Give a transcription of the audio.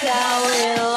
I will.